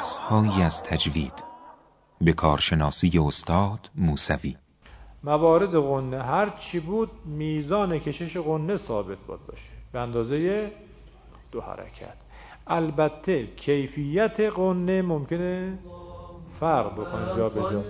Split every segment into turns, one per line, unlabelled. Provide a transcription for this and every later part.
درس هایی از تجوید. به کارشناسی استاد موسوی.
موارد قنه هر چی بود میزان کشش قنه ثابت باد باشه. به اندازه دو حرکت. البته کیفیت قنه ممکنه فرق بکنه جا به جا.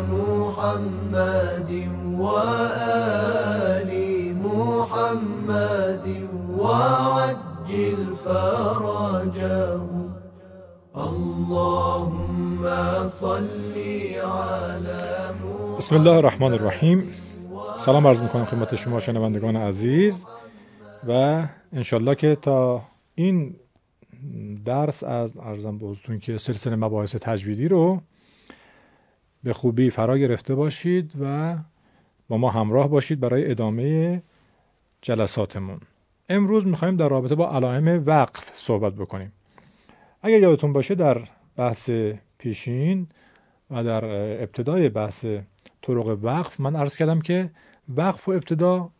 محمد و محمد و عجل فرجه اللهم صل على بسم الله الرحمن الرحیم سلام عرض می‌کنم خدمت شما شنوندگان عزیز و انشالله که تا این درس از ارزم بازتون که سلسله مباحث تجویدی رو به خوبی فرا گرفته باشید و با ما همراه باشید برای ادامه جلساتمون امروز می‌خوایم در رابطه با علائم وقف صحبت بکنیم اگر یادتون باشه در بحث پیشین و در ابتدای بحث طرق وقف من عرض کردم که وقف و ابتدا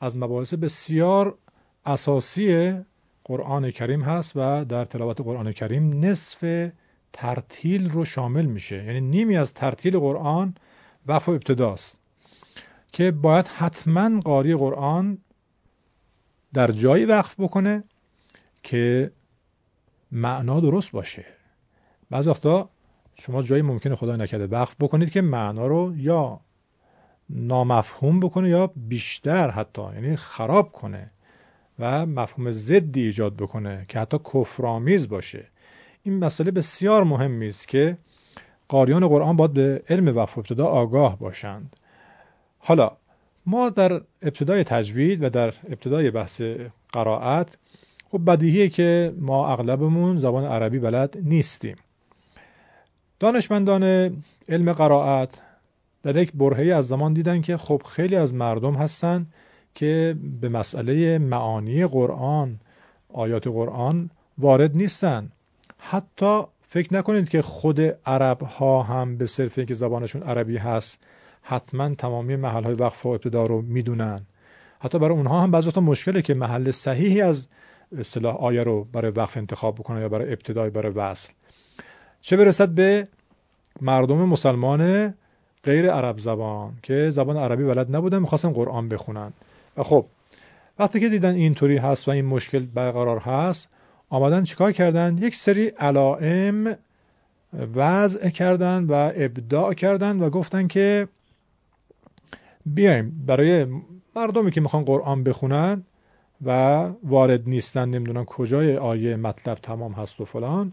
از مباحث بسیار اساسی قرآن کریم هست و در تلاوت قرآن کریم نصف ترتیل رو شامل میشه. یعنی نیمی از ترتیل قرآن وقف و ابتداست که باید حتما قاری قرآن در جایی وقف بکنه که معنا درست باشه. بعض وقتا شما جایی ممکنه خدا نکرده وقف بکنید که معنا رو یا نامفهوم بکنه یا بیشتر حتی یعنی خراب کنه و مفهوم ضدی ایجاد بکنه که حتی کفرآمیز باشه. این مسئله بسیار مهمی است که قاریان قرآن باید به علم وقف ابتدا آگاه باشند. حالا ما در ابتدای تجوید و در ابتدای بحث قرائت خب بدیهیه که ما اغلبمون زبان عربی بلد نیستیم. دانشمندان علم قرائت در یک برهی از زمان دیدن که خب خیلی از مردم هستن که به مسئله معانی قرآن آیات قرآن وارد نیستن. حتی فکر نکنید که خود عرب ها هم به صرف اینکه زبانشون عربی هست حتما تمامی محل های وقف و ابتدا رو می‌دونن. حتی برای اونها هم بعضی مشکله که محل صحیحی از اصطلاح آیه رو برای وقف انتخاب بکنن یا برای ابتدای برای وصل. چه برسد به مردم مسلمان غیر عرب زبان که زبان عربی بلد نبودن می‌خواستن قرآن بخونن. و خب وقتی که دیدن اینطوری هست و این مشکل برقرار هست آمدن چیکار کردن؟ یک سری علائم وضع کردن و ابداع کردن و گفتن که بیایم برای مردمی که می‌خوان قرآن بخونن و وارد نیستن نمی‌دونن کجای آیه مطلب تمام هست و فلان.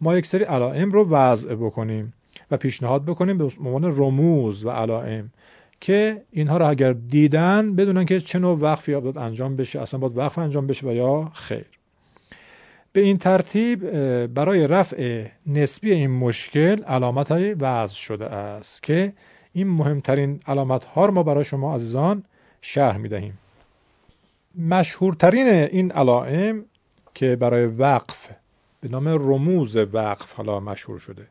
ما یک سری علائم رو وضع بکنیم و پیشنهاد بکنیم به عنوان رموز و علائم که اینها رو اگر دیدن بدونن که چه نوع وقفی باید انجام بشه اصلا باید وقف انجام بشه و یا خیر. به این ترتیب برای رفع نسبی این مشکل علامت های وضع شده است که این مهمترین علامت ها رو ما برای شما عزیزان شرح می دهیم مشهورترین این علائم که برای وقف به نام رموز وقف حالا مشهور شده.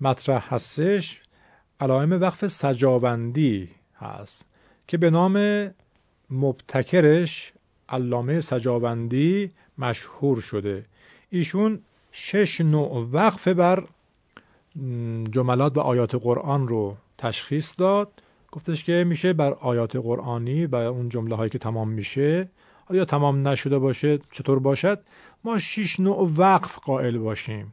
مطرح هستش علائم وقف سجاوندی هست که به نام مبتکرش علامه سجاوندی مشهور شده. ایشون شش نوع وقف بر جملات و آیات قرآن رو تشخیص داد. گفتش که میشه بر آیات قرآنی و اون جمله هایی که تمام میشه یا تمام نشده باشه؟ چطور باشد؟ ما شش نوع وقف قائل باشیم.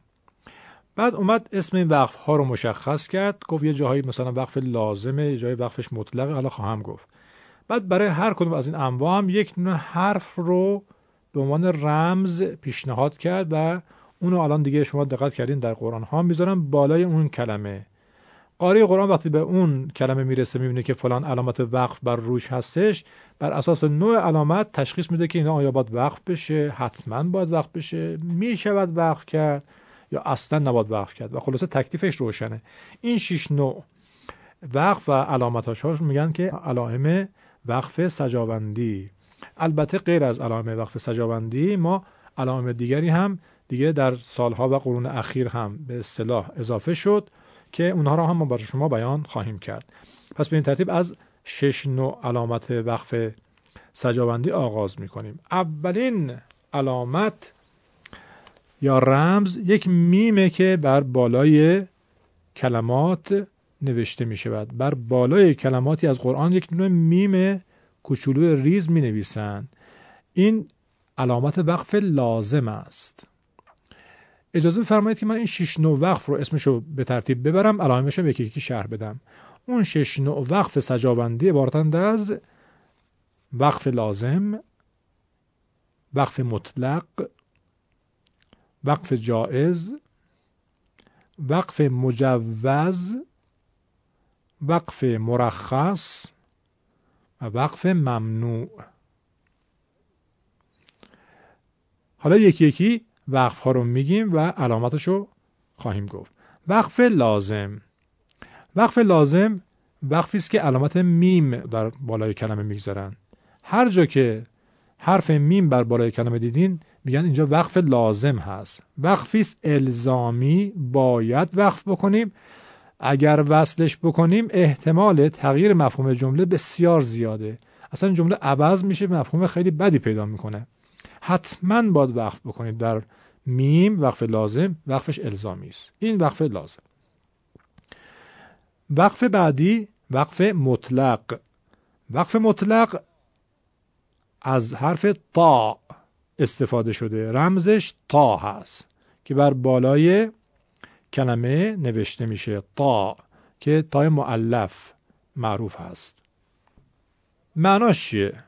بعد اومد اسم این وقف ها رو مشخص کرد گفت یه جاهایی مثلا وقف لازمه یه جای وقفش مطلقه حالا خواهم گفت. بعد برای هر کدوم از این انواع هم یک نوع حرف رو به عنوان رمز پیشنهاد کرد و اونو الان دیگه شما دقت کردین در قرآن ها می‌ذارن بالای اون کلمه. قاری قرآن وقتی به اون کلمه می‌رسه می‌بینه که فلان علامت وقف بر روش هستش بر اساس نوع علامت تشخیص میده که اینا آیا باید وقف بشه حتما باید وقف بشه می‌شود وقف کرد یا اصلا نباید وقف کرد. و خلاصه تکلیفش روشنه. این شش نوع وقف و علامتاش هاش میگن که علائم وقف سجاوندی. البته غیر از علائم وقف سجاوندی ما علائم دیگری هم دیگه در سالها و قرون اخیر هم به اصطلاح اضافه شد. که اونها را هم ما برای شما بیان خواهیم کرد. پس به این ترتیب از شش نوع علامت وقف سجاوندی آغاز می کنیم اولین علامت یا رمز یک میمه که بر بالای کلمات نوشته می شود بر بالای کلماتی از قرآن یک نوع میم کوچولو ریز می نویسند این علامت وقف لازم است. اجازه بفرمایید که من این شش نوع وقف رو اسمشو به ترتیب ببرم علائمش رو یکی یکی شرح بدم. اون شش نوع وقف سجاوندی عبارتند از وقف لازم وقف مطلق وقف جائز وقف مجوز وقف مرخص و وقف ممنوع. حالا یکی یکی وقف ها رو میگیم و علامتش رو خواهیم گفت. وقف لازم. وقف لازم وقفی است که علامت میم بر بالای کلمه می‌گذارن. هر جا که حرف میم بر بالای کلمه دیدین میگن اینجا وقف لازم هست. وقفی است الزامی باید وقف بکنیم. اگر وصلش بکنیم احتمال تغییر مفهوم جمله بسیار زیاده. اصلا جمله عوض میشه مفهوم خیلی بدی پیدا می‌کنه. حتما باید وقف بکنید در میم وقف لازم وقفش الزامی است. این وقف لازم. وقف بعدی وقف مطلق. وقف مطلق از حرف تا استفاده شده. رمزش تا هست که بر بالای کلمه نوشته میشه تا که تای معلف معروف هست. معناش چیه؟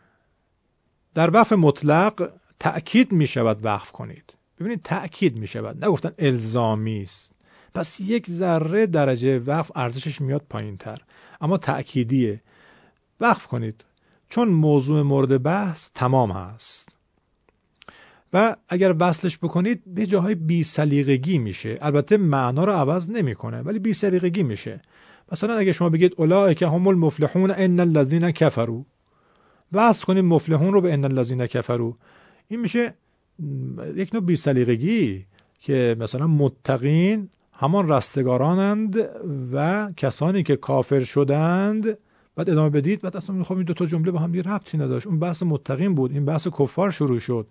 در وقف مطلق تأکید می شود وقف کنید. ببینید تأکید می شود نگفتن الزامی است. پس یک ذره درجه وقف ارزشش میاد پایین تر اما تأکیدیه. وقف کنید. چون موضوع مورد بحث تمام هست و اگر وصلش بکنید به جاهای بی سلیقگی میشه. البته معنا رو عوض نمی‌کنه ولی بی سلیقگی میشه. مثلا اگه شما بگید اولئک هم المفلحون ان الذين كفروا وصل کنید مفلحون رو به ان الذين كفروا این میشه یک نوع بی سلیقگی که مثلا متقین همان رستگارانند و کسانی که کافر شدند بعد ادامه بدید بعد اصلا می‌خوام این دو تا جمله با هم یه ربطی نداشت. اون بحث متقین بود این بحث کفار شروع شد.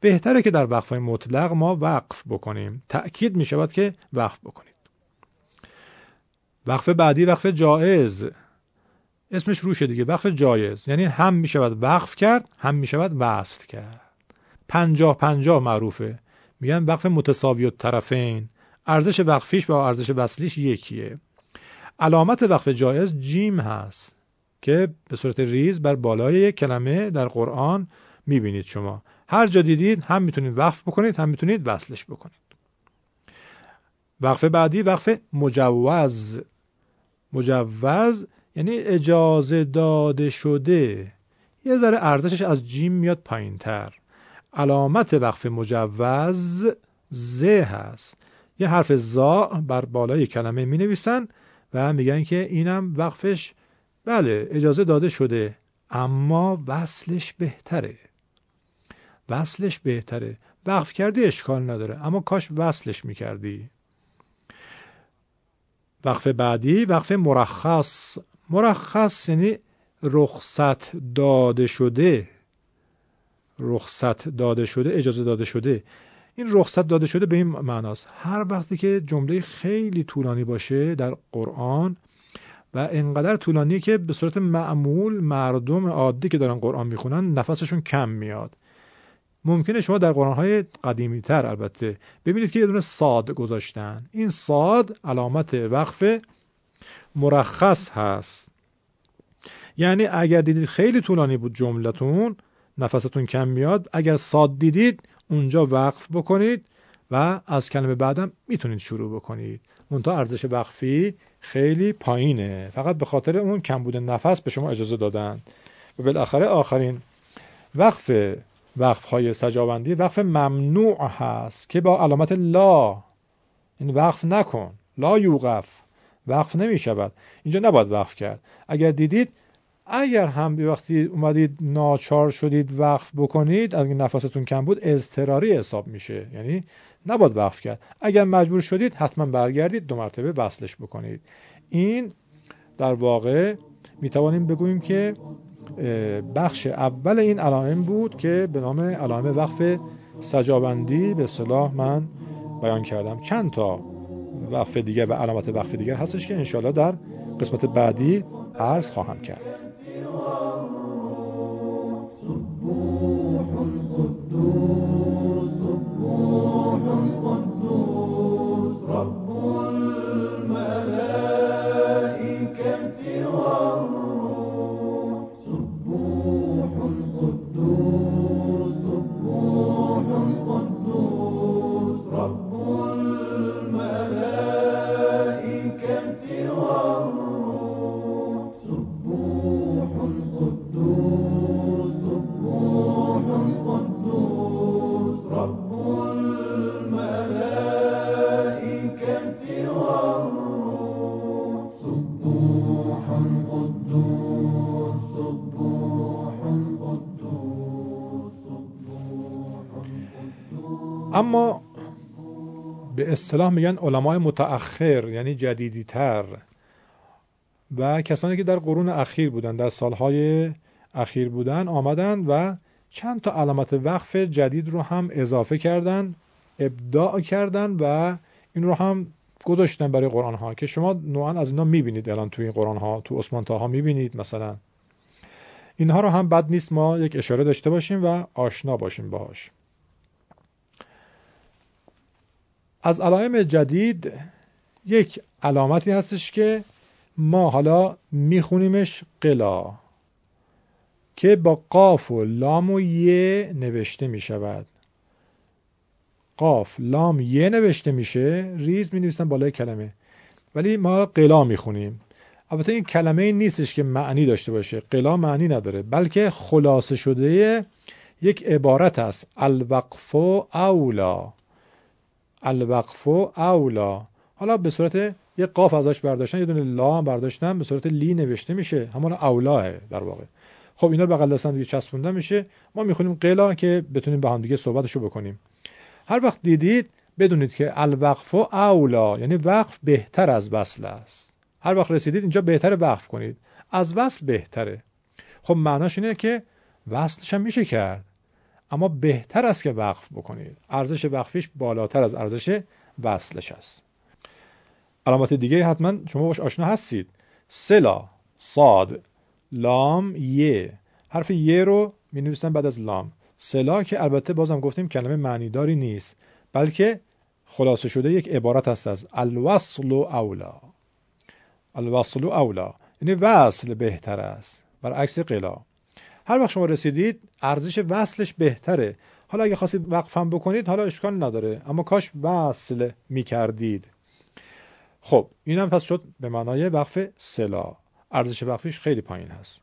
بهتره که در وقفهای مطلق ما وقف بکنیم. تأکید می شود که وقف بکنید. وقف بعدی وقف جایز. اسمش روشه دیگه وقف جایز. یعنی هم می شود وقف کرد هم می شود وصل کرد. پنجاه پنجاه معروفه. میگن وقف متساوی طرفین. ارزش وقفیش با ارزش وصلیش یکیه. علامت وقف جایز جیم هست که به صورت ریز بر بالای یک کلمه در قرآن می‌بینید شما. هر جا دیدید هم می‌تونید وقف بکنید هم می‌تونید وصلش بکنید. وقف بعدی وقف مجوز. مجوز یعنی اجازه داده شده. یه ذره ارزشش از جیم میاد پایین تر علامت وقف مجوز ز هست. یه حرف زا بر بالای کلمه می نویسن و میگن که اینم وقفش بله اجازه داده شده اما وصلش بهتره. وصلش بهتره. وقف کردی اشکال نداره اما کاش وصلش می‌کردی. وقف بعدی وقف مرخص. مرخص یعنی رخصت داده شده. رخصت داده شده اجازه داده شده. این رخصت داده شده به این معناست. هر وقتی که جمله خیلی طولانی باشه در قرآن و انقدر طولانی که به صورت معمول مردم عادی که دارن قرآن می‌خونن نفسشون کم میاد. ممکنه شما در قرآن های قدیمی تر البته ببینید که یه دونه صاد گذاشتن. این صاد علامت وقف مرخص هست. یعنی اگر دیدید خیلی طولانی بود جملتون نفستون کم میاد اگر ساد دیدید اونجا وقف بکنید و از کلمه بعدم می‌تونید شروع بکنید. منتها ارزش وقفی خیلی پایینه. فقط به خاطر اون کمبود نفس به شما اجازه دادن. و بالاخره آخرین وقف وقف های سجاوندی وقف ممنوع هست که با علامت لا. این وقف نکن. لا یوقف. وقف نمی شود اینجا نباید وقف کرد. اگر دیدید اگر هم وقتی اومدید ناچار شدید وقف بکنید اگر نفستون کم بود اضطراری حساب میشه. یعنی نباید وقف کرد. اگر مجبور شدید حتما برگردید دو مرتبه وصلش بکنید. این در واقع می‌توانیم بگوییم که بخش اول این علائم بود که به نام علائم وقف سجابندی به صلاح من بیان کردم. چند تا وقف دیگر و علامت وقف دیگر هستش که انشاءالله در قسمت بعدی عرض خواهم کرد. اما به اصطلاح میگن علمای متأخر یعنی جدیدی تر و کسانی که در قرون اخیر بودن در سالهای اخیر بودن آمدن و چند تا علامت وقف جدید رو هم اضافه کردن ابداع کردن و این رو هم گذاشتن برای قرآن ها که شما نوعا از اینا می‌بینید الان تو این قرآن ها تو عثمان ها می‌بینید مثلا. اینها رو هم بد نیست ما یک اشاره داشته باشیم و آشنا باشیم باهاش. از علائم جدید یک علامتی هستش که ما حالا میخونیمش قلا که با قاف و لام و یه نوشته می‌شود. قاف لام یه نوشته میشه ریز می نویسن بالای کلمه. ولی ما قلا می‌خونیم. البته این کلمه نیستش که معنی داشته باشه. قلا معنی نداره بلکه خلاصه شده یک عبارت است. الوقف اولا الوقف اولا حالا به صورت یه قاف ازش برداشتن یه دونه لا هم برداشتن به صورت لی نوشته میشه. همون اولاه در واقع. خب اینا بغل دستن دیگه چسبونده میشه. ما می‌خونیم قلا که بتونیم با هم دیگه صحبتشو بکنیم. هر وقت دیدید بدونید که الوقف اولا یعنی وقف بهتر از وصل است. هر وقت رسیدید اینجا بهتر وقف کنید. از وصل بهتره. خب معناش اینه که وصلش هم میشه کرد. اما بهتر است که وقف بکنید. ارزش وقفیش بالاتر از ارزش وصلش است. علامات دیگه حتما شما باش آشنا هستید. سلا صاد لام یه. حرف یه رو می نویسن بعد از لام. سلا که البته بازم گفتیم کلمه معنیداری نیست بلکه خلاصه شده یک عبارت هست از الوصل اولا الوصل اولا یعنی وصل بهتر است. برعکس قلا هر وقت شما رسیدید ارزش وصلش بهتره. حالا اگه خواستید وقفم بکنید حالا اشکال نداره. اما کاش وصل می‌کردید. خب این هم پس شد به معنای وقف سلا ارزش وقفش خیلی پایین هست.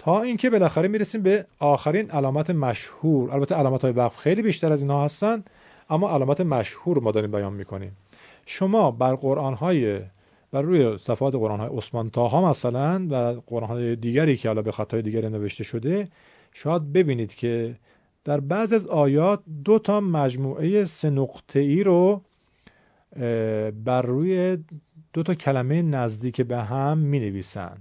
تا اینکه بالاخره می‌رسیم به آخرین علامت مشهور. البته علامت های وقف خیلی بیشتر از اینها هستن اما علامت مشهور ما داریم بیان می‌کنیم. شما بر قرآن های و روی صفحات قرآن های عثمان تاها مثلا و قرآن های دیگری که حالا به خطای دیگری نوشته شده شاید ببینید که در بعض از آیات دو تا مجموعه سه نقطه ای رو بر روی دو تا کلمه نزدیک به هم می نویسن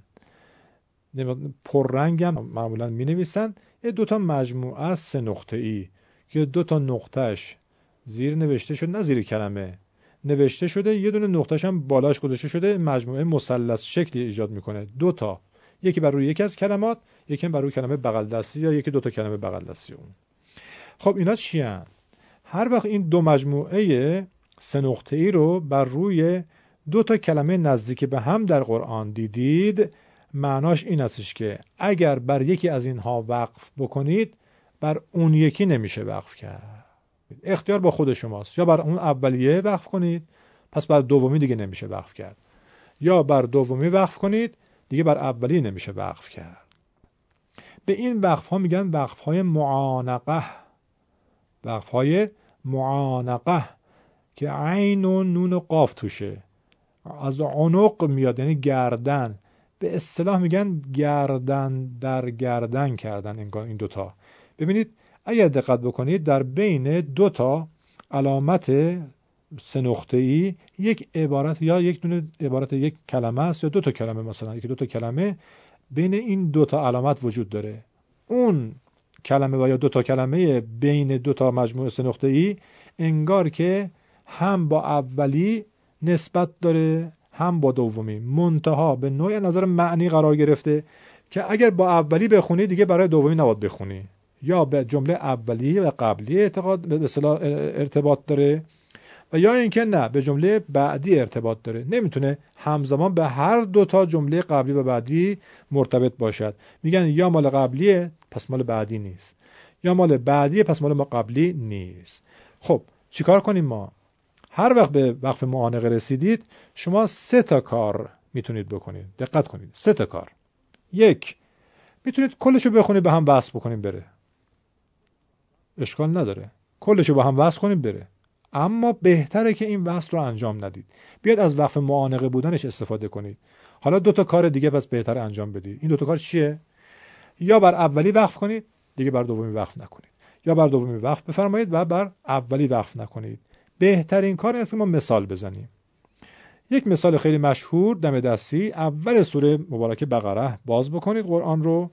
پررنگ هم معمولا می نویسن یه دو تا مجموعه سه نقطه ای که دو تا نقطهش زیر نوشته شد نه زیر کلمه. نوشته شده یه دونه نقطهش هم بالاش گذاشته شده مجموعه مثلث شکلی ایجاد می‌کنه. دو تا. یکی بر روی یکی از کلمات یکی بر روی کلمه بغل دستی یا یکی دو تا کلمه بغل دستی اون. خب اینا چی هن؟ هر وقت این دو مجموعه سه نقطه ای رو بر روی دو تا کلمه نزدیک به هم در قرآن دیدید معناش این استش که اگر بر یکی از اینها وقف بکنید بر اون یکی نمیشه وقف کرد. اختیار با خود شماست. یا بر اون اولیه وقف کنید پس بر دومی دیگه نمیشه وقف کرد. یا بر دومی وقف کنید دیگه بر اولی نمیشه وقف کرد. به این وقف ها میگن وقف های معانقه. وقف های معانقه که عین و نون و قاف توشه. از عنق میاد یعنی گردن. به اصطلاح میگن گردن در گردن کردن این دوتا. ببینید اگر دقت بکنید در بین دو تا علامت سه ای یک عبارت یا یک دونه عبارت یک کلمه است یا دو تا کلمه مثلا. یک دو تا کلمه بین این دو تا علامت وجود داره. اون کلمه و یا دو تا کلمه بین دو تا مجموعه سه ای انگار که هم با اولی نسبت داره هم با دومی. منتها به نوع نظر معنی قرار گرفته که اگر با اولی بخونی دیگه برای دومی نباید بخونی. یا به جمله اولی و قبلی اعتقاد به ارتباط داره و یا اینکه نه به جمله بعدی ارتباط داره. نمی‌تونه همزمان به هر دو تا جمله قبلی و بعدی مرتبط باشد. میگن یا مال قبلیه پس مال بعدی نیست. یا مال بعدیه پس مال ما قبلی نیست. خب چیکار کنیم ما؟ هر وقت به وقف معانقه رسیدید شما سه تا کار می‌تونید بکنید. دقت کنید. سه تا کار. یک می‌تونید کلشو بخونید به هم بحث بکنید بره. اشکال نداره. کلشو با هم وصل کنید بره. اما بهتره که این وصل رو انجام ندید. بیاد از وقف معانقه بودنش استفاده کنید. حالا دو تا کار دیگه پس بهتر انجام بدید. این دو تا کار چیه؟ یا بر اولی وقف کنید دیگه بر دومی وقف نکنید. یا بر دومی وقف بفرمایید و بر اولی وقف نکنید. بهترین کار است که ما مثال بزنیم. یک مثال خیلی مشهور دم دستی اول سوره مبارکه بقره. باز بکنید قرآن رو.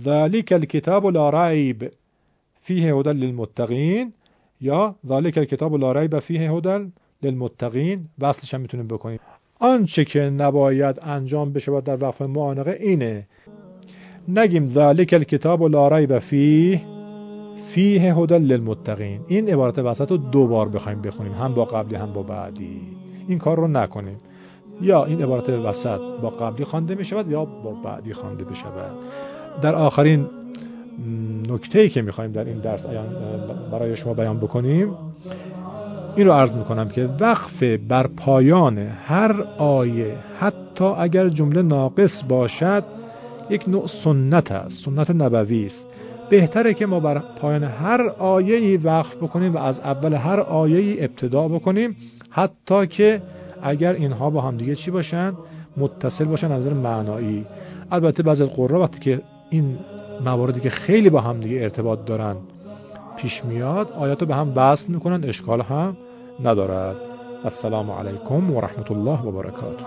ذالک الکتاب لا ریب فیه هدل للمتقین. یا ذالک الکتاب لا ریب فیه هدل للمتقین. وصلش هم می‌تونیم بکنیم. آنچه که نباید انجام بشه در وقف معانقه اینه. نگیم ذالک الکتاب لا ریب فیه. فیه هدل للمتقین. این عبارت وسط رو دو بار بخوایم بخونیم هم با قبلی هم با بعدی. این کار رو نکنیم. یا این عبارت وسط با قبلی خوانده می شود یا با بعدی خوانده بشود. در آخرین نکته ای که می‌خوایم در این درس برای شما بیان بکنیم این رو عرض می‌کنم که وقف بر پایان هر آیه حتی اگر جمله ناقص باشد یک نوع سنت است سنت نبوی است. بهتره که ما بر پایان هر آیه ای وقف بکنیم و از اول هر آیه ای ابتدا بکنیم حتی که اگر اینها با هم دیگه چی باشن؟ متصل باشن از نظر معنایی. البته بعضی از قرا وقتی که این مواردی که خیلی با هم دیگه ارتباط دارن پیش میاد آیات رو به هم وصل می‌کنن اشکال هم ندارد. السلام علیکم و رحمت الله و برکاته.